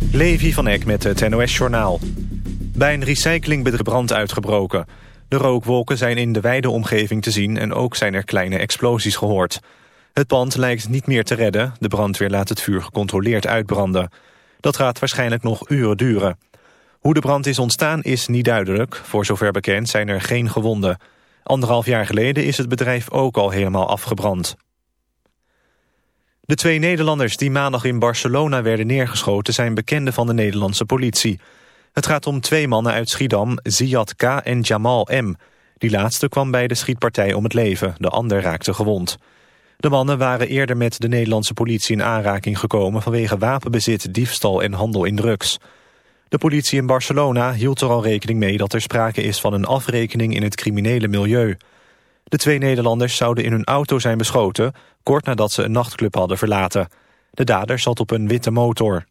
Levi van Eck met het NOS-journaal. Bij een recyclingbedrijf brand uitgebroken. De rookwolken zijn in de wijde omgeving te zien... en ook zijn er kleine explosies gehoord. Het pand lijkt niet meer te redden. De brandweer laat het vuur gecontroleerd uitbranden. Dat gaat waarschijnlijk nog uren duren. Hoe de brand is ontstaan is niet duidelijk. Voor zover bekend zijn er geen gewonden. Anderhalf jaar geleden is het bedrijf ook al helemaal afgebrand. De twee Nederlanders die maandag in Barcelona werden neergeschoten... zijn bekenden van de Nederlandse politie. Het gaat om twee mannen uit Schiedam, Ziad K. en Jamal M. Die laatste kwam bij de schietpartij om het leven. De ander raakte gewond. De mannen waren eerder met de Nederlandse politie in aanraking gekomen... vanwege wapenbezit, diefstal en handel in drugs. De politie in Barcelona hield er al rekening mee... dat er sprake is van een afrekening in het criminele milieu... De twee Nederlanders zouden in hun auto zijn beschoten... kort nadat ze een nachtclub hadden verlaten. De dader zat op een witte motor.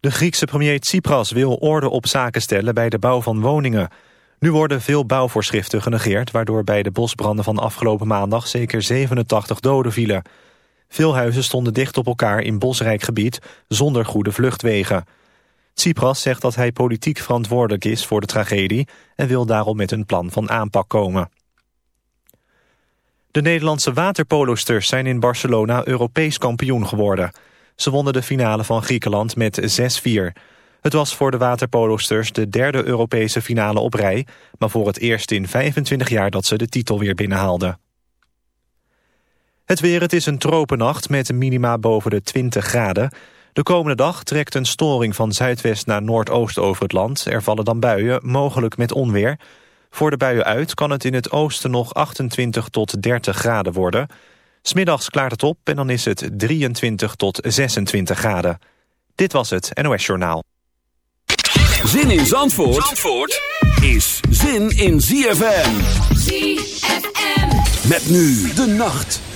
De Griekse premier Tsipras wil orde op zaken stellen bij de bouw van woningen. Nu worden veel bouwvoorschriften genegeerd... waardoor bij de bosbranden van afgelopen maandag zeker 87 doden vielen. Veel huizen stonden dicht op elkaar in bosrijk gebied... zonder goede vluchtwegen. Tsipras zegt dat hij politiek verantwoordelijk is voor de tragedie... en wil daarom met een plan van aanpak komen. De Nederlandse waterpolosters zijn in Barcelona Europees kampioen geworden. Ze wonnen de finale van Griekenland met 6-4. Het was voor de waterpolosters de derde Europese finale op rij... maar voor het eerst in 25 jaar dat ze de titel weer binnenhaalden. Het weer, het is een tropennacht met minima boven de 20 graden... De komende dag trekt een storing van zuidwest naar noordoost over het land. Er vallen dan buien, mogelijk met onweer. Voor de buien uit kan het in het oosten nog 28 tot 30 graden worden. Smiddags klaart het op en dan is het 23 tot 26 graden. Dit was het NOS Journaal. Zin in Zandvoort, Zandvoort is zin in ZFM. ZFM. Met nu de nacht.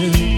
afternoon.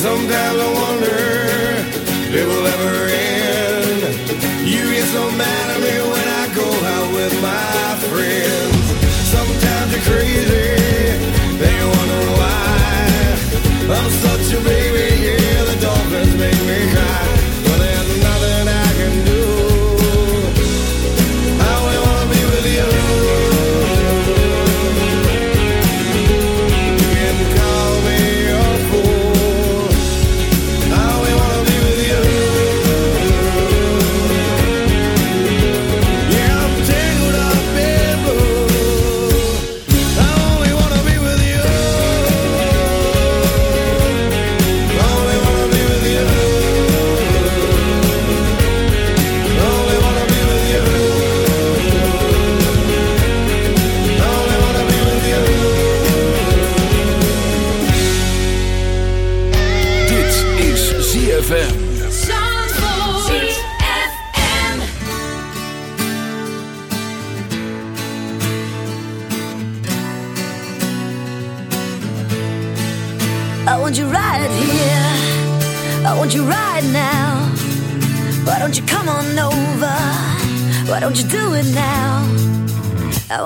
Sometimes I wonder if we'll ever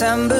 December.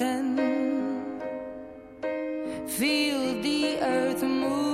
mountain. Feel the earth move.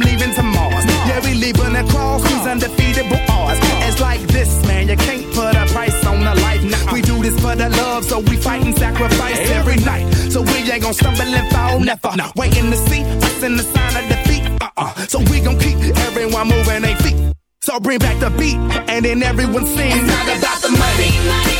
Leaving to Mars. Yeah, we leaving across these undefeatable odds. It's like this, man, you can't put a price on a life. Nah, we do this for the love, so we fight and sacrifice every night. So we ain't gonna stumble and fall, never. Nah. Waiting to see us in the sign of defeat. Uh-uh. So we gonna keep everyone moving their feet. So bring back the beat, and then everyone sings. It's not about the money. money.